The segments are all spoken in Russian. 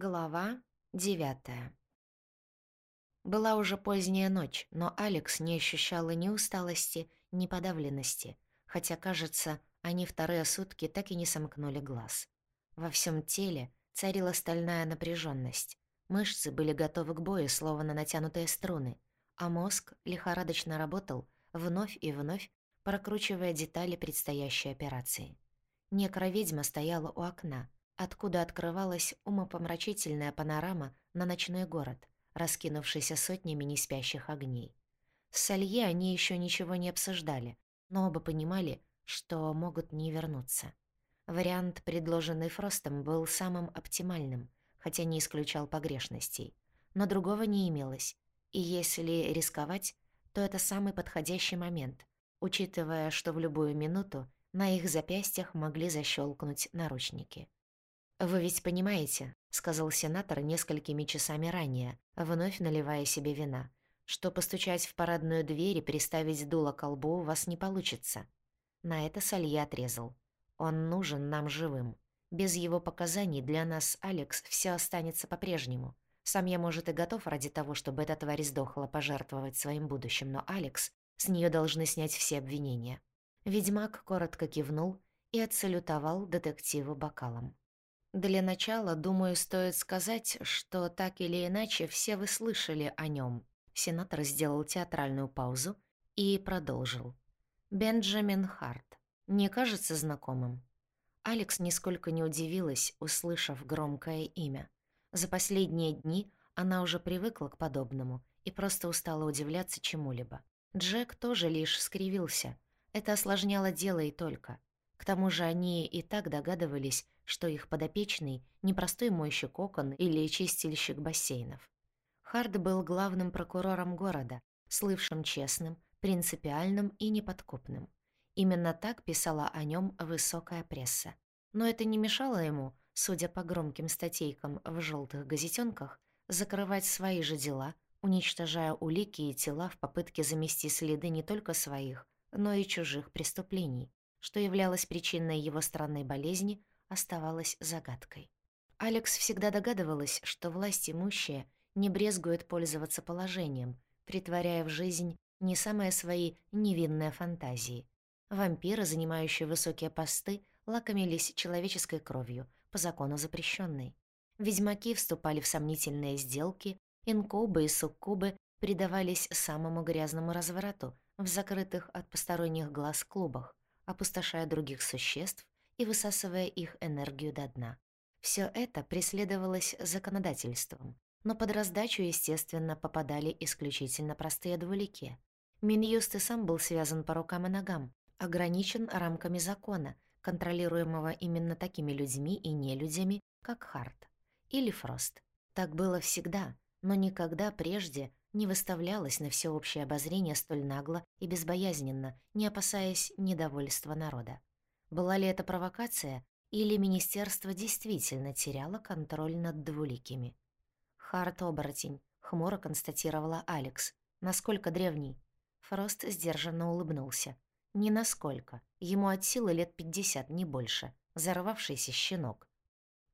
Глава девятая Была уже поздняя ночь, но Алекс не ощущала ни усталости, ни подавленности, хотя, кажется, они вторые сутки так и не сомкнули глаз. Во всем теле царила стальная напряженность. Мышцы были готовы к бою, словно натянутые струны, а мозг лихорадочно работал, вновь и вновь прокручивая детали предстоящей операции. Некроведьма стояла у окна, откуда открывалась умопомрачительная панорама на ночной город, раскинувшийся сотнями неспящих огней. С Салье они еще ничего не обсуждали, но оба понимали, что могут не вернуться. Вариант, предложенный Фростом, был самым оптимальным, хотя не исключал погрешностей. Но другого не имелось, и если рисковать, то это самый подходящий момент, учитывая, что в любую минуту на их запястьях могли защелкнуть наручники. «Вы ведь понимаете», — сказал сенатор несколькими часами ранее, вновь наливая себе вина, «что постучать в парадную дверь и приставить дуло к колбу у вас не получится». На это Салья отрезал. «Он нужен нам живым. Без его показаний для нас, Алекс, все останется по-прежнему. Сам я, может, и готов ради того, чтобы эта тварь сдохла пожертвовать своим будущим, но Алекс, с нее должны снять все обвинения». Ведьмак коротко кивнул и отсалютовал детективу бокалом. Для начала, думаю, стоит сказать, что так или иначе все вы слышали о нем. Сенатор сделал театральную паузу и продолжил. Бенджамин Харт. Не кажется знакомым? Алекс нисколько не удивилась, услышав громкое имя. За последние дни она уже привыкла к подобному и просто устала удивляться чему-либо. Джек тоже лишь скривился. Это осложняло дело и только. К тому же они и так догадывались, что их подопечный — не простой мойщик окон или чистильщик бассейнов. Хард был главным прокурором города, слывшим честным, принципиальным и неподкупным. Именно так писала о нем высокая пресса. Но это не мешало ему, судя по громким статейкам в желтых газетенках, закрывать свои же дела, уничтожая улики и тела в попытке замести следы не только своих, но и чужих преступлений, что являлось причиной его странной болезни, оставалась загадкой. Алекс всегда догадывалась, что власть имущая не брезгует пользоваться положением, притворяя в жизнь не самые свои невинные фантазии. Вампиры, занимающие высокие посты, лакомились человеческой кровью, по закону запрещенной. Ведьмаки вступали в сомнительные сделки, инкубы и суккубы предавались самому грязному разврату в закрытых от посторонних глаз клубах, опустошая других существ и высасывая их энергию до дна. Все это преследовалось законодательством, но под раздачу, естественно, попадали исключительно простые двулики. Минюст и сам был связан по рукам и ногам, ограничен рамками закона, контролируемого именно такими людьми и нелюдями, как Харт или Фрост. Так было всегда, но никогда прежде не выставлялось на всеобщее обозрение столь нагло и безбоязненно, не опасаясь недовольства народа. Была ли это провокация, или министерство действительно теряло контроль над двуликими? «Харт оборотень», — хмуро констатировала Алекс. «Насколько древний?» Фрост сдержанно улыбнулся. «Не насколько. Ему от силы лет пятьдесят, не больше. Зарвавшийся щенок».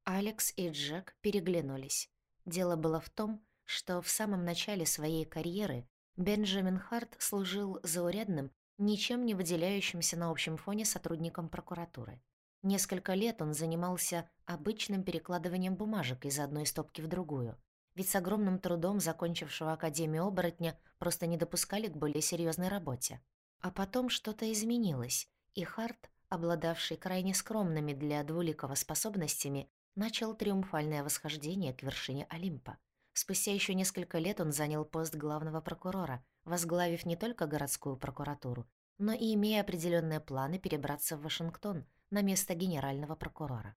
Алекс и Джек переглянулись. Дело было в том, что в самом начале своей карьеры Бенджамин Харт служил заурядным ничем не выделяющимся на общем фоне сотрудником прокуратуры. Несколько лет он занимался обычным перекладыванием бумажек из одной стопки в другую, ведь с огромным трудом закончившего Академию оборотня просто не допускали к более серьезной работе. А потом что-то изменилось, и Харт, обладавший крайне скромными для двуликого способностями, начал триумфальное восхождение к вершине Олимпа. Спустя еще несколько лет он занял пост главного прокурора, возглавив не только городскую прокуратуру, но и имея определенные планы перебраться в Вашингтон на место генерального прокурора.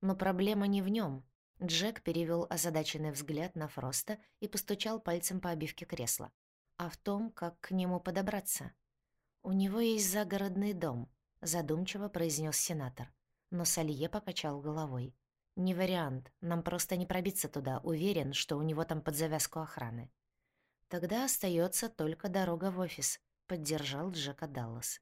Но проблема не в нем. Джек перевел озадаченный взгляд на Фроста и постучал пальцем по обивке кресла. А в том, как к нему подобраться. «У него есть загородный дом», — задумчиво произнес сенатор. Но Салье покачал головой. «Не вариант. Нам просто не пробиться туда. Уверен, что у него там под завязку охраны». «Тогда остается только дорога в офис», — поддержал Джека Даллас.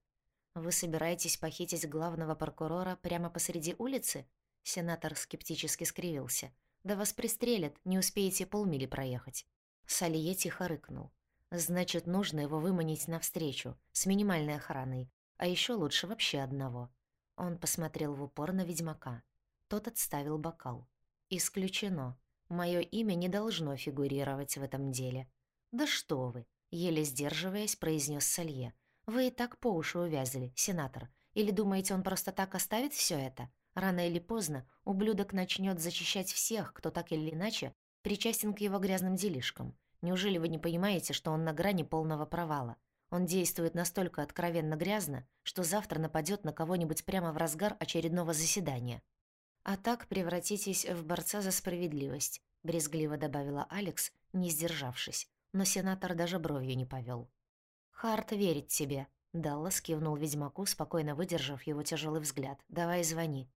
«Вы собираетесь похитить главного прокурора прямо посреди улицы?» Сенатор скептически скривился. Да вас пристрелят, не успеете полмили проехать». Салье тихо рыкнул. «Значит, нужно его выманить навстречу, с минимальной охраной, а еще лучше вообще одного». Он посмотрел в упор на ведьмака. Тот отставил бокал. «Исключено. Мое имя не должно фигурировать в этом деле». «Да что вы!» — еле сдерживаясь, произнес Салье. «Вы и так по уши увязли, сенатор. Или думаете, он просто так оставит все это? Рано или поздно ублюдок начнет зачищать всех, кто так или иначе причастен к его грязным делишкам. Неужели вы не понимаете, что он на грани полного провала? Он действует настолько откровенно грязно, что завтра нападет на кого-нибудь прямо в разгар очередного заседания. А так превратитесь в борца за справедливость, брезгливо добавила Алекс, не сдержавшись, но сенатор даже бровью не повел. Харт верит тебе, Даллас кивнул ведьмаку, спокойно выдержав его тяжелый взгляд. «Давай звони».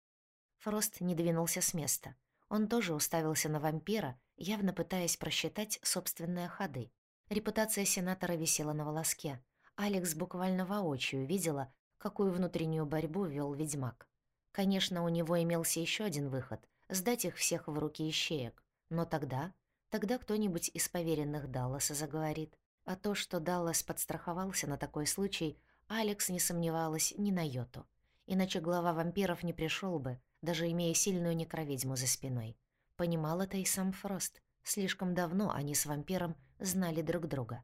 Фрост не двинулся с места. Он тоже уставился на вампира, явно пытаясь просчитать собственные ходы. Репутация сенатора висела на волоске. Алекс буквально воочию видела, какую внутреннюю борьбу вел ведьмак. Конечно, у него имелся еще один выход — сдать их всех в руки ищеек. Но тогда... Тогда кто-нибудь из поверенных Далласа заговорит. А то, что Даллас подстраховался на такой случай, Алекс не сомневалась ни на йоту. Иначе глава вампиров не пришел бы, даже имея сильную некроведьму за спиной. Понимал это и сам Фрост. Слишком давно они с вампиром знали друг друга.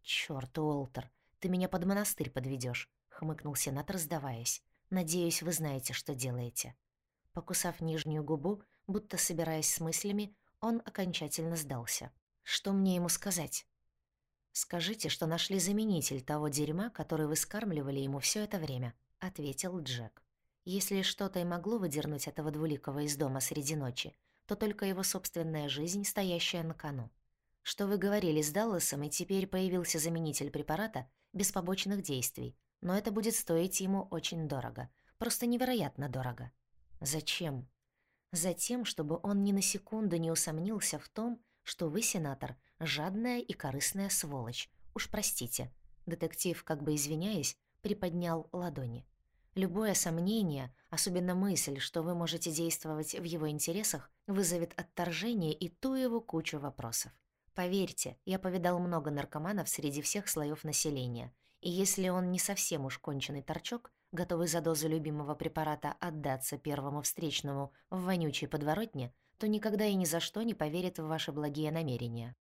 «Чёрт, Уолтер, ты меня под монастырь подведёшь», — хмыкнул сенатор, сдаваясь. «Надеюсь, вы знаете, что делаете». Покусав нижнюю губу, будто собираясь с мыслями, он окончательно сдался. «Что мне ему сказать?» «Скажите, что нашли заменитель того дерьма, который вы скармливали ему все это время», — ответил Джек. «Если что-то и могло выдернуть этого двуликого из дома среди ночи, то только его собственная жизнь, стоящая на кону. Что вы говорили с Далласом, и теперь появился заменитель препарата без побочных действий, но это будет стоить ему очень дорого, просто невероятно дорого. Зачем? Затем, чтобы он ни на секунду не усомнился в том, что вы, сенатор, жадная и корыстная сволочь. Уж простите». Детектив, как бы извиняясь, приподнял ладони. Любое сомнение, особенно мысль, что вы можете действовать в его интересах, вызовет отторжение и ту его кучу вопросов. Поверьте, я повидал много наркоманов среди всех слоев населения, и если он не совсем уж конченый торчок, готовый за дозу любимого препарата отдаться первому встречному в вонючей подворотне, то никогда и ни за что не поверит в ваши благие намерения».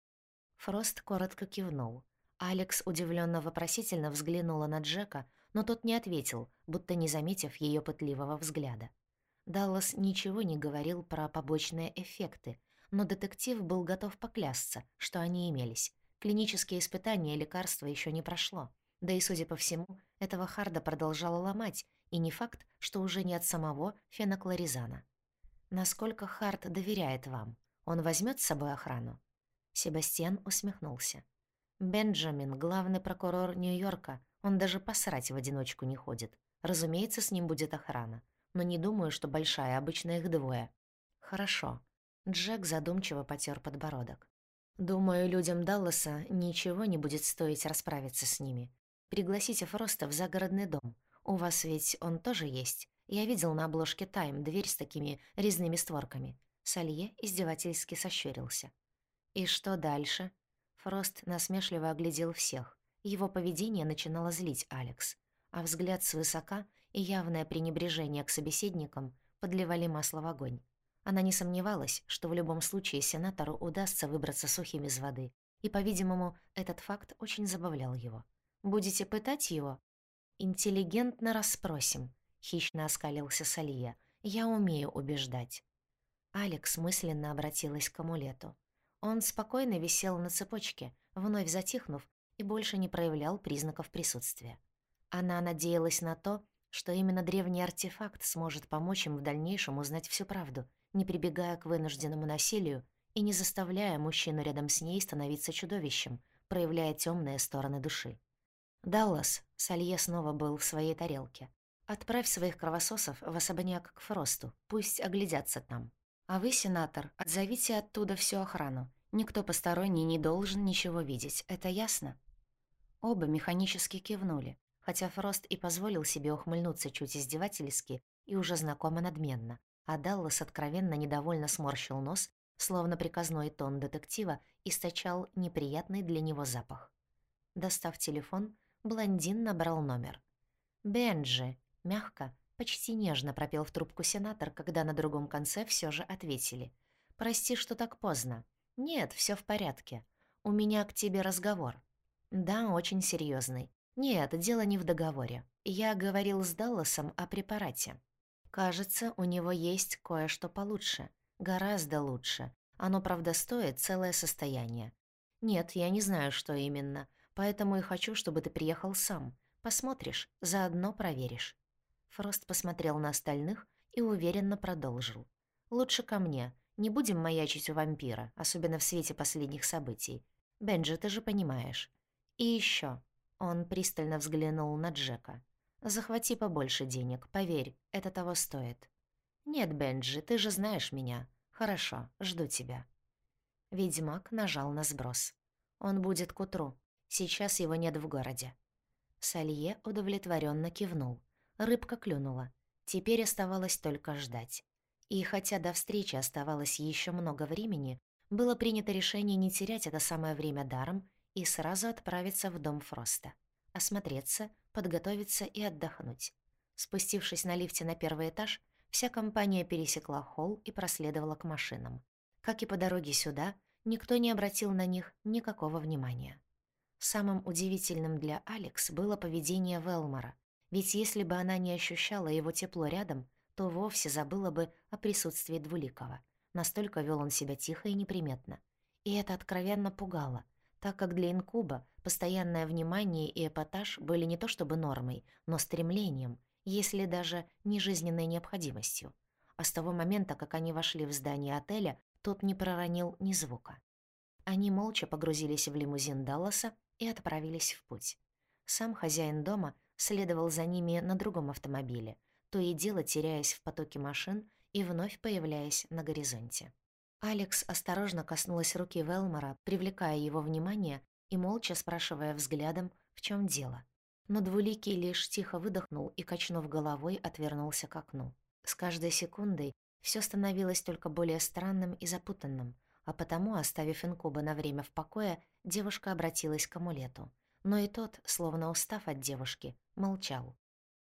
Фрост коротко кивнул. Алекс удивленно вопросительно взглянула на Джека, но тот не ответил, будто не заметив ее пытливого взгляда. Даллас ничего не говорил про побочные эффекты, но детектив был готов поклясться, что они имелись. Клинические испытания лекарства еще не прошло. Да и, судя по всему, этого Харда продолжало ломать, и не факт, что уже не от самого феноклоризана. Насколько Харт доверяет вам? Он возьмет с собой охрану?» Себастьян усмехнулся. «Бенджамин — главный прокурор Нью-Йорка. Он даже посрать в одиночку не ходит. Разумеется, с ним будет охрана. Но не думаю, что большая, обычно их двое». «Хорошо». Джек задумчиво потер подбородок. «Думаю, людям Далласа ничего не будет стоить расправиться с ними. Пригласите Фроста в загородный дом. У вас ведь он тоже есть. Я видел на обложке «Тайм» дверь с такими резными створками. Салье издевательски сощурился. «И что дальше?» Фрост насмешливо оглядел всех. Его поведение начинало злить Алекс. А взгляд свысока и явное пренебрежение к собеседникам подливали масло в огонь. Она не сомневалась, что в любом случае сенатору удастся выбраться сухим из воды, и, по-видимому, этот факт очень забавлял его. «Будете пытать его?» «Интеллигентно расспросим», — хищно оскалился Салия. «Я умею убеждать». Алекс мысленно обратилась к амулету. Он спокойно висел на цепочке, вновь затихнув, и больше не проявлял признаков присутствия. Она надеялась на то, что именно древний артефакт сможет помочь им в дальнейшем узнать всю правду, не прибегая к вынужденному насилию и не заставляя мужчину рядом с ней становиться чудовищем, проявляя темные стороны души. Даллас, Салье снова был в своей тарелке. Отправь своих кровососов в особняк к Фросту, пусть оглядятся там. А вы, сенатор, отзовите оттуда всю охрану. Никто посторонний не должен ничего видеть, это ясно?» Оба механически кивнули, хотя Фрост и позволил себе ухмыльнуться чуть издевательски и уже знакомо надменно, а Даллас откровенно недовольно сморщил нос, словно приказной тон детектива источал неприятный для него запах. Достав телефон, блондин набрал номер. «Бенджи!» — мягко, почти нежно пропел в трубку сенатор, когда на другом конце все же ответили. «Прости, что так поздно. Нет, все в порядке. У меня к тебе разговор». «Да, очень серьезный. Нет, дело не в договоре. Я говорил с Далласом о препарате. Кажется, у него есть кое-что получше. Гораздо лучше. Оно, правда, стоит целое состояние. Нет, я не знаю, что именно. Поэтому и хочу, чтобы ты приехал сам. Посмотришь, заодно проверишь». Фрост посмотрел на остальных и уверенно продолжил. «Лучше ко мне. Не будем маячить у вампира, особенно в свете последних событий. Бенджи, ты же понимаешь. И еще. Он пристально взглянул на Джека. «Захвати побольше денег, поверь, это того стоит». «Нет, Бенджи, ты же знаешь меня. Хорошо, жду тебя». Ведьмак нажал на сброс. «Он будет к утру. Сейчас его нет в городе». Салье удовлетворенно кивнул. Рыбка клюнула. Теперь оставалось только ждать. И хотя до встречи оставалось еще много времени, было принято решение не терять это самое время даром и сразу отправиться в дом Фроста. Осмотреться, подготовиться и отдохнуть. Спустившись на лифте на первый этаж, вся компания пересекла холл и проследовала к машинам. Как и по дороге сюда, никто не обратил на них никакого внимания. Самым удивительным для Алекс было поведение Велмора, ведь если бы она не ощущала его тепло рядом, то вовсе забыла бы о присутствии Двуликова. Настолько вел он себя тихо и неприметно. И это откровенно пугало — так как для инкуба постоянное внимание и эпатаж были не то чтобы нормой, но стремлением, если даже не жизненной необходимостью. А с того момента, как они вошли в здание отеля, тот не проронил ни звука. Они молча погрузились в лимузин Далласа и отправились в путь. Сам хозяин дома следовал за ними на другом автомобиле, то и дело теряясь в потоке машин и вновь появляясь на горизонте. Алекс осторожно коснулась руки Велмора, привлекая его внимание и молча спрашивая взглядом, в чем дело. Но Двуликий лишь тихо выдохнул и, качнув головой, отвернулся к окну. С каждой секундой все становилось только более странным и запутанным, а потому, оставив инкуба на время в покое, девушка обратилась к амулету. Но и тот, словно устав от девушки, молчал.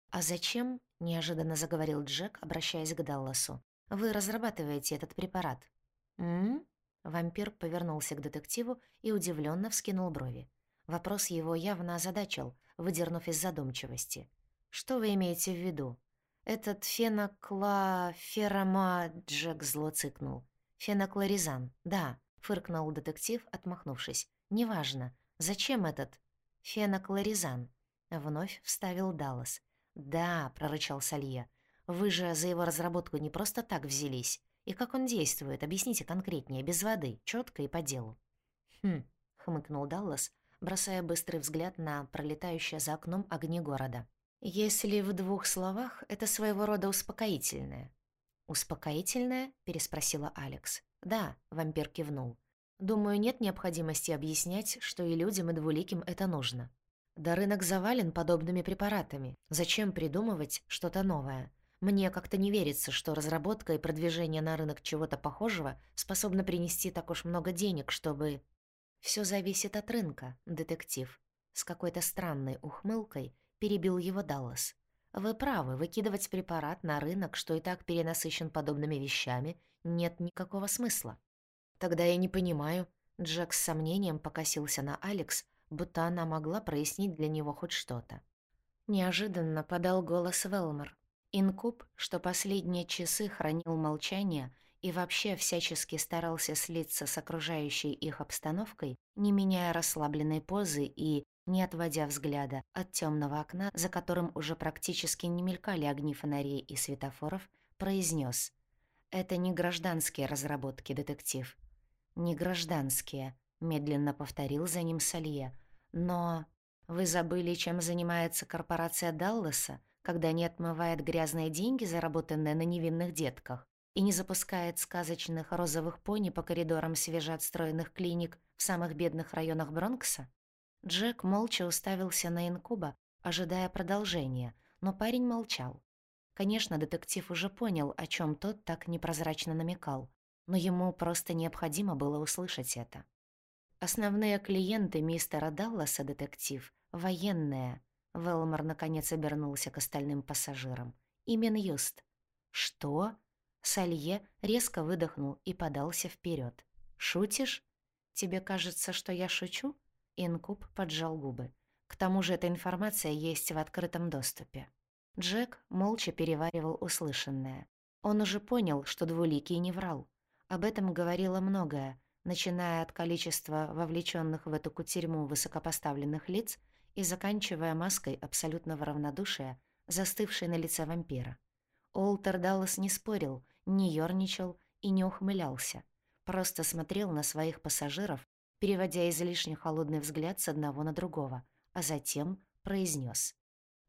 «А зачем?» — неожиданно заговорил Джек, обращаясь к Далласу. «Вы разрабатываете этот препарат. «М?», Вампир повернулся к детективу и удивленно вскинул брови. Вопрос его явно озадачил, выдернув из задумчивости. «Что вы имеете в виду?» «Этот фенокла... ферома...» Джек зло цыкнул. «Феноклоризан, да», — фыркнул детектив, отмахнувшись. «Неважно. Зачем этот...» «Феноклоризан», — вновь вставил Даллас. «Да», — прорычал Салье. «Вы же за его разработку не просто так взялись. И как он действует, объясните конкретнее, без воды, четко и по делу». «Хм», — хмыкнул Даллас, бросая быстрый взгляд на пролетающие за окном огни города. «Если в двух словах, это своего рода успокоительное». «Успокоительное?» — переспросила Алекс. «Да», — вампир кивнул. «Думаю, нет необходимости объяснять, что и людям, и двуликим это нужно. Да рынок завален подобными препаратами. Зачем придумывать что-то новое? Мне как-то не верится, что разработка и продвижение на рынок чего-то похожего способны принести так уж много денег, чтобы... Все зависит от рынка, детектив. С какой-то странной ухмылкой перебил его Даллас. Вы правы, выкидывать препарат на рынок, что и так перенасыщен подобными вещами, нет никакого смысла. Тогда я не понимаю. Джек с сомнением покосился на Алекс, будто она могла прояснить для него хоть что-то. Неожиданно подал голос Велмор. Инкуб, что последние часы хранил молчание и вообще всячески старался слиться с окружающей их обстановкой, не меняя расслабленной позы и не отводя взгляда от темного окна, за которым уже практически не мелькали огни фонарей и светофоров, произнес: «Это не гражданские разработки, детектив». «Не гражданские», — медленно повторил за ним Салье. «Но вы забыли, чем занимается корпорация Далласа?» когда не отмывает грязные деньги, заработанные на невинных детках, и не запускает сказочных розовых пони по коридорам свежеотстроенных клиник в самых бедных районах Бронкса? Джек молча уставился на инкуба, ожидая продолжения, но парень молчал. Конечно, детектив уже понял, о чем тот так непрозрачно намекал, но ему просто необходимо было услышать это. Основные клиенты мистера Далласа, детектив, военные. Велмор наконец обернулся к остальным пассажирам. И Минюст. «Что?» Салье резко выдохнул и подался вперед. «Шутишь? Тебе кажется, что я шучу?» Инкуб поджал губы. К тому же эта информация есть в открытом доступе. Джек молча переваривал услышанное. Он уже понял, что Двуликий не врал. Об этом говорило многое, начиная от количества вовлеченных в эту кутерьму высокопоставленных лиц и заканчивая маской абсолютного равнодушия, застывшей на лице вампира. Олтер Даллас не спорил, не ёрничал и не ухмылялся, просто смотрел на своих пассажиров, переводя излишне холодный взгляд с одного на другого, а затем произнес: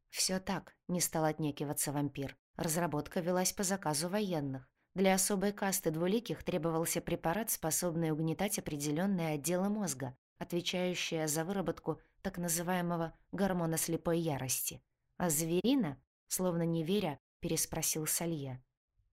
«Всё так», — не стал отнекиваться вампир. Разработка велась по заказу военных. Для особой касты двуликих требовался препарат, способный угнетать определенные отделы мозга, отвечающие за выработку так называемого гормона слепой ярости. А зверина, словно не веря, переспросил Салье.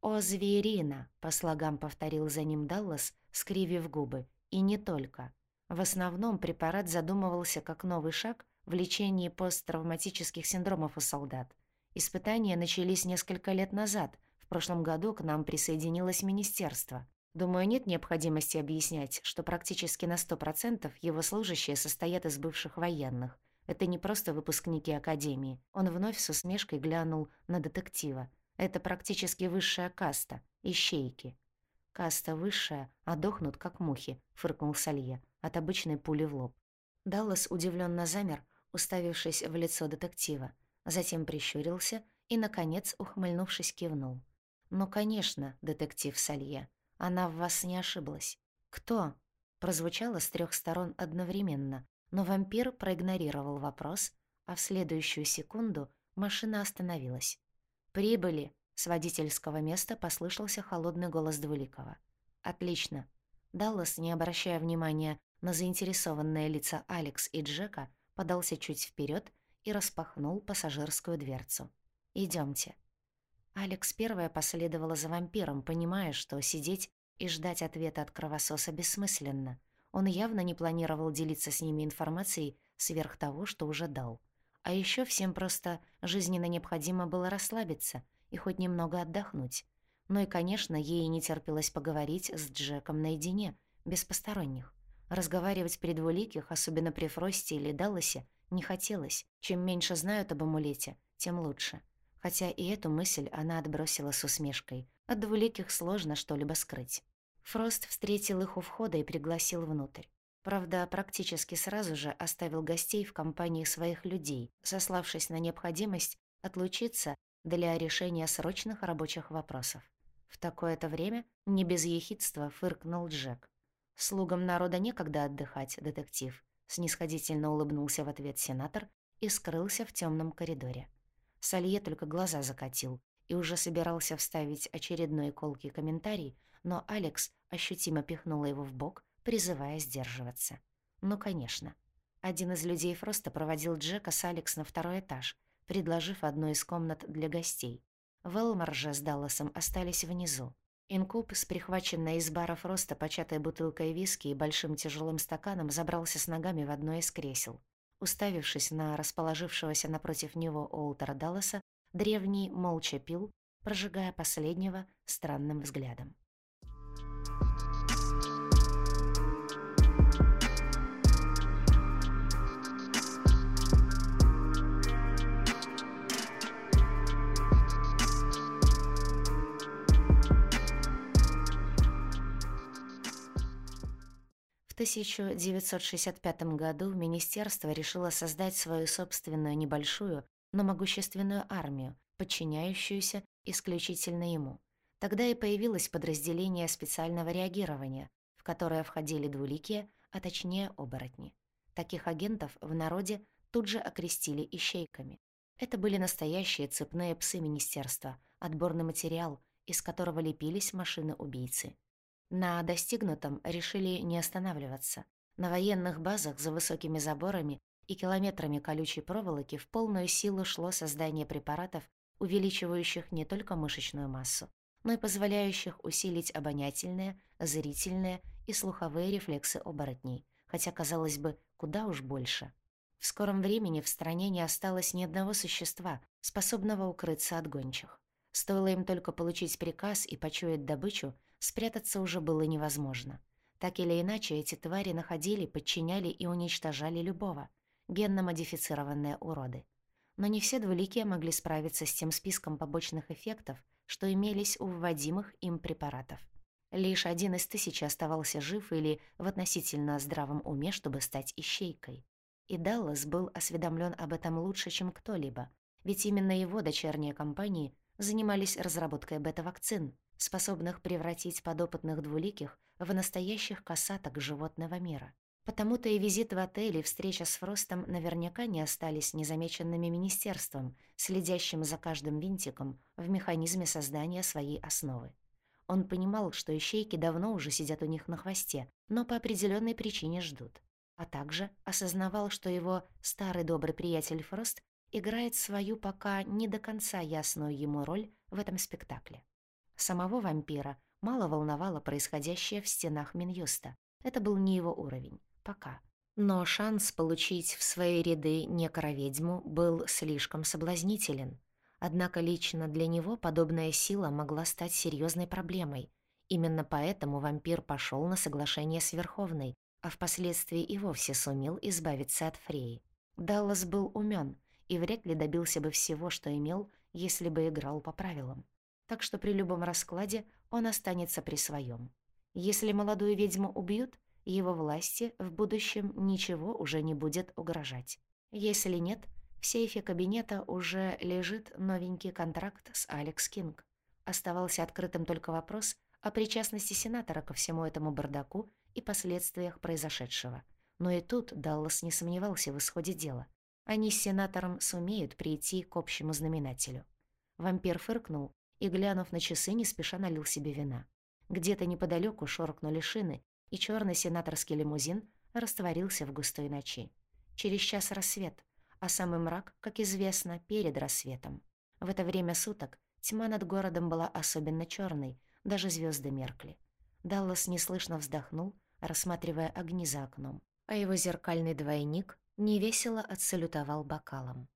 «О, зверина!» — по слогам повторил за ним Даллас, скривив губы. И не только. В основном препарат задумывался как новый шаг в лечении посттравматических синдромов у солдат. Испытания начались несколько лет назад. В прошлом году к нам присоединилось министерство. Думаю, нет необходимости объяснять, что практически на 100% его служащие состоят из бывших военных. Это не просто выпускники академии. Он вновь с усмешкой глянул на детектива. Это практически высшая каста, ищейки. Каста высшая, а дохнут как мухи, фыркнул Салье от обычной пули в лоб. Даллас удивленно замер, уставившись в лицо детектива, затем прищурился и, наконец, ухмыльнувшись, кивнул. «Ну, конечно, детектив Салье, она в вас не ошиблась». «Кто?» прозвучало с трех сторон одновременно, но вампир проигнорировал вопрос, а в следующую секунду машина остановилась. «Прибыли!» — с водительского места послышался холодный голос Двуликова. «Отлично». Даллас, не обращая внимания на заинтересованные лица Алекс и Джека, подался чуть вперед и распахнул пассажирскую дверцу. Идемте. Алекс первая последовала за вампиром, понимая, что сидеть и ждать ответа от кровососа бессмысленно. Он явно не планировал делиться с ними информацией сверх того, что уже дал. А еще всем просто жизненно необходимо было расслабиться и хоть немного отдохнуть. Ну и, конечно, ей не терпелось поговорить с Джеком наедине, без посторонних. Разговаривать при двуликих, особенно при Фросте или Далласе, не хотелось. Чем меньше знают об амулете, тем лучше. Хотя и эту мысль она отбросила с усмешкой. От двуликих сложно что-либо скрыть. Фрост встретил их у входа и пригласил внутрь. Правда, практически сразу же оставил гостей в компании своих людей, сославшись на необходимость отлучиться для решения срочных рабочих вопросов. В такое-то время не без ехидства фыркнул Джек. «Слугам народа некогда отдыхать, детектив», снисходительно улыбнулся в ответ сенатор и скрылся в темном коридоре. Салье только глаза закатил и уже собирался вставить очередной колкий комментарий, но Алекс ощутимо пихнула его в бок, призывая сдерживаться. Ну, конечно. Один из людей Фроста проводил Джека с Алекс на второй этаж, предложив одну из комнат для гостей. Велмар же с Далласом остались внизу. Инкуб с прихваченной из бара Фроста початой бутылкой виски и большим тяжелым стаканом забрался с ногами в одно из кресел. Уставившись на расположившегося напротив него Олтера Далласа, древний молча пил, прожигая последнего странным взглядом. В 1965 году министерство решило создать свою собственную небольшую, но могущественную армию, подчиняющуюся исключительно ему. Тогда и появилось подразделение специального реагирования, в которое входили двуликие, а точнее оборотни. Таких агентов в народе тут же окрестили ищейками. Это были настоящие цепные псы министерства, отборный материал, из которого лепились машины-убийцы. На достигнутом решили не останавливаться. На военных базах за высокими заборами и километрами колючей проволоки в полную силу шло создание препаратов, увеличивающих не только мышечную массу, но и позволяющих усилить обонятельные, зрительные и слуховые рефлексы оборотней, хотя, казалось бы, куда уж больше. В скором времени в стране не осталось ни одного существа, способного укрыться от гончих. Стоило им только получить приказ и почуять добычу, спрятаться уже было невозможно. Так или иначе, эти твари находили, подчиняли и уничтожали любого. Генно-модифицированные уроды. Но не все двуликие могли справиться с тем списком побочных эффектов, что имелись у вводимых им препаратов. Лишь один из тысячи оставался жив или в относительно здравом уме, чтобы стать ищейкой. И Даллас был осведомлен об этом лучше, чем кто-либо, ведь именно его дочерние компании занимались разработкой бета-вакцин, способных превратить подопытных двуликих в настоящих касаток животного мира. Потому-то и визит в отель и встреча с Фростом наверняка не остались незамеченными министерством, следящим за каждым винтиком в механизме создания своей основы. Он понимал, что ищейки давно уже сидят у них на хвосте, но по определенной причине ждут. А также осознавал, что его старый добрый приятель Фрост играет свою пока не до конца ясную ему роль в этом спектакле. Самого вампира мало волновало происходящее в стенах Минюста. Это был не его уровень. Пока. Но шанс получить в свои ряды некроведьму был слишком соблазнителен. Однако лично для него подобная сила могла стать серьезной проблемой. Именно поэтому вампир пошел на соглашение с Верховной, а впоследствии и вовсе сумел избавиться от Фреи. Даллас был умен и вряд ли добился бы всего, что имел, если бы играл по правилам так что при любом раскладе он останется при своем. Если молодую ведьму убьют, его власти в будущем ничего уже не будет угрожать. Если нет, в сейфе кабинета уже лежит новенький контракт с Алекс Кинг. Оставался открытым только вопрос о причастности сенатора ко всему этому бардаку и последствиях произошедшего. Но и тут Даллас не сомневался в исходе дела. Они с сенатором сумеют прийти к общему знаменателю. Вампир фыркнул и, глянув на часы, не спеша налил себе вина. Где-то неподалеку шоркнули шины, и черный сенаторский лимузин растворился в густой ночи. Через час рассвет, а самый мрак, как известно, перед рассветом. В это время суток тьма над городом была особенно черной, даже звезды меркли. Даллас неслышно вздохнул, рассматривая огни за окном, а его зеркальный двойник невесело отсалютовал бокалом.